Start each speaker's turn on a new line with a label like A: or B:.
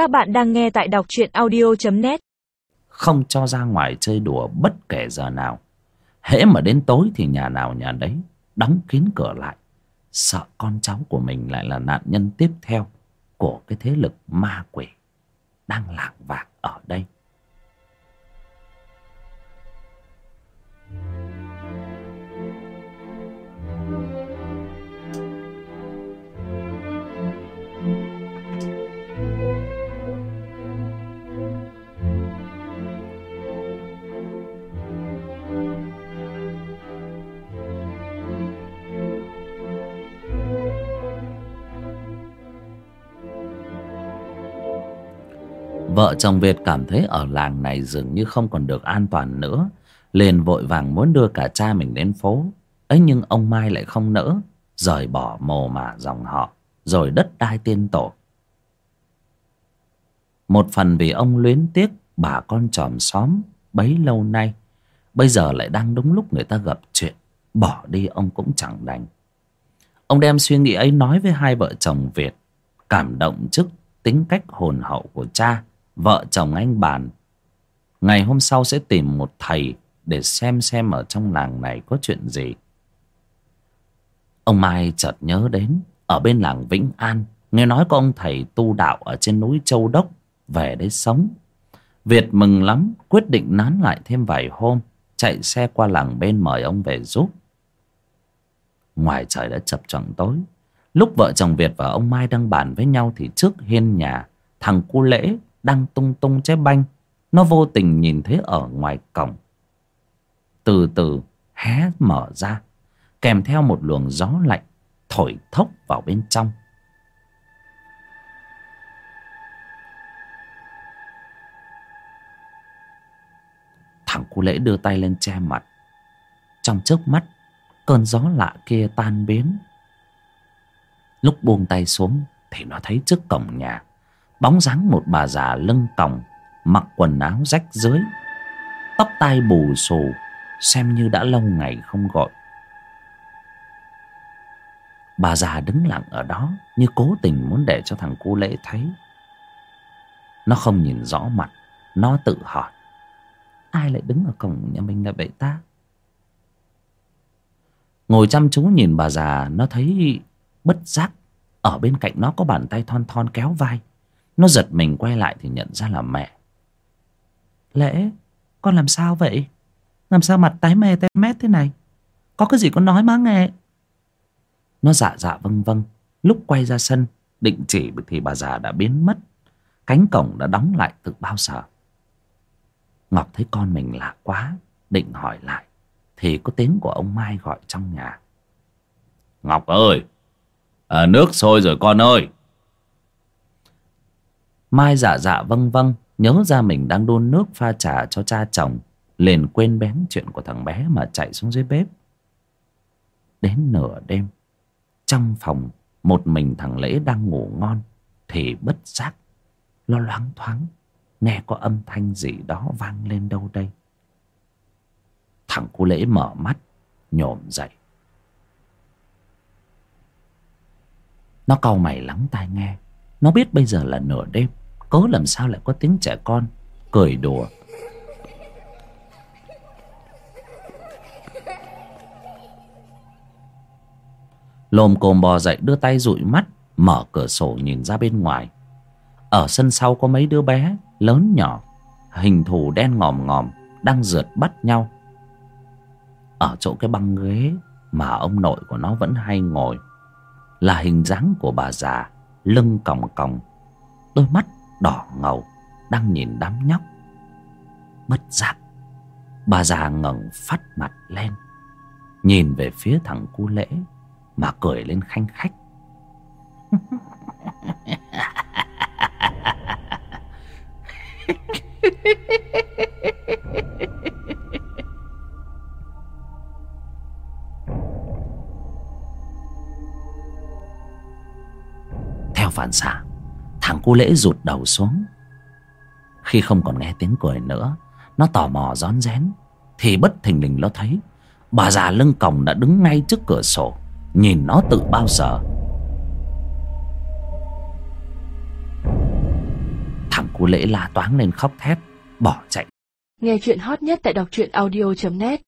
A: Các bạn đang nghe tại đọc truyện audio.net
B: Không cho ra ngoài chơi đùa bất kể giờ nào. Hễ mà đến tối thì nhà nào nhà đấy Đóng kín cửa lại. Sợ con cháu của mình lại là nạn nhân tiếp theo Của cái thế lực ma quỷ Đang lạng vạc ở đây. Vợ chồng Việt cảm thấy ở làng này dường như không còn được an toàn nữa. Liền vội vàng muốn đưa cả cha mình đến phố. Ấy nhưng ông Mai lại không nỡ, rời bỏ mồ mả dòng họ, rồi đất đai tiên tổ. Một phần vì ông luyến tiếc, bà con chòm xóm, bấy lâu nay, bây giờ lại đang đúng lúc người ta gặp chuyện, bỏ đi ông cũng chẳng đành. Ông đem suy nghĩ ấy nói với hai vợ chồng Việt, cảm động trước tính cách hồn hậu của cha vợ chồng anh bàn ngày hôm sau sẽ tìm một thầy để xem xem ở trong làng này có chuyện gì. Ông mai chợt nhớ đến, ở bên làng vĩnh an, nghe nói có ông thầy tu đạo ở trên núi châu đốc, về đấy sống. Việt mừng lắm, quyết định nán lại thêm vài hôm, chạy xe qua làng bên mời ông về giúp. Ngoài trời đã chập choạng tối, lúc vợ chồng việt và ông mai đang bàn với nhau thì trước hiên nhà, thằng cu lễ đang tung tung trái banh. Nó vô tình nhìn thấy ở ngoài cổng. Từ từ hé mở ra, kèm theo một luồng gió lạnh thổi thốc vào bên trong. Thằng cu lễ đưa tay lên che mặt. Trong chớp mắt, cơn gió lạ kia tan biến. Lúc buông tay xuống thì nó thấy trước cổng nhà bóng dáng một bà già lưng còng, mặc quần áo rách rưới, tóc tai bù xù, xem như đã lâu ngày không gọi. Bà già đứng lặng ở đó như cố tình muốn để cho thằng cu lễ thấy. Nó không nhìn rõ mặt, nó tự hỏi, ai lại đứng ở cổng nhà mình là vậy ta? Ngồi chăm chú nhìn bà già, nó thấy bất giác, ở bên cạnh nó có bàn tay thon thon kéo vai nó giật mình quay lại thì nhận ra là mẹ. Lễ con làm sao vậy? Làm sao mặt tái mê tái mét thế này? Có cái gì con nói má nghe? Nó dạ dạ vâng vâng. Lúc quay ra sân định chỉ thì bà già đã biến mất. Cánh cổng đã đóng lại từ bao giờ? Ngọc thấy con mình lạ quá định hỏi lại. Thì có tiếng của ông mai gọi trong nhà. Ngọc ơi! À, nước sôi rồi con ơi! Mai dạ dạ vâng vâng nhớ ra mình đang đun nước pha trà cho cha chồng, liền quên bén chuyện của thằng bé mà chạy xuống dưới bếp. Đến nửa đêm, trong phòng, một mình thằng lễ đang ngủ ngon, thì bất giác, lo loáng thoáng, nghe có âm thanh gì đó vang lên đâu đây. Thằng cô lễ mở mắt, nhổm dậy. Nó cau mày lắng tai nghe, nó biết bây giờ là nửa đêm cớ làm sao lại có tiếng trẻ con cười đùa? Lồm cồm bò dậy đưa tay dụi mắt, mở cửa sổ nhìn ra bên ngoài. Ở sân sau có mấy đứa bé, lớn nhỏ, hình thù đen ngòm ngòm, đang rượt bắt nhau. Ở chỗ cái băng ghế mà ông nội của nó vẫn hay ngồi, là hình dáng của bà già, lưng còng còng, đôi mắt đỏ ngầu, đang nhìn đám nhóc. Bất giác, bà già ngẩng phát mặt lên, nhìn về phía thằng cu lễ mà cười lên khanh khách. Theo phản xạ thằng cu lễ rụt đầu xuống. Khi không còn nghe tiếng cười nữa, nó tò mò rón rén. Thì bất thình lình nó thấy, bà già lưng còng đã đứng ngay trước cửa sổ, nhìn nó tự bao giờ. Cô lễ la toáng lên khóc thét, bỏ chạy.
C: Nghe chuyện hot nhất tại đọc truyện audio.net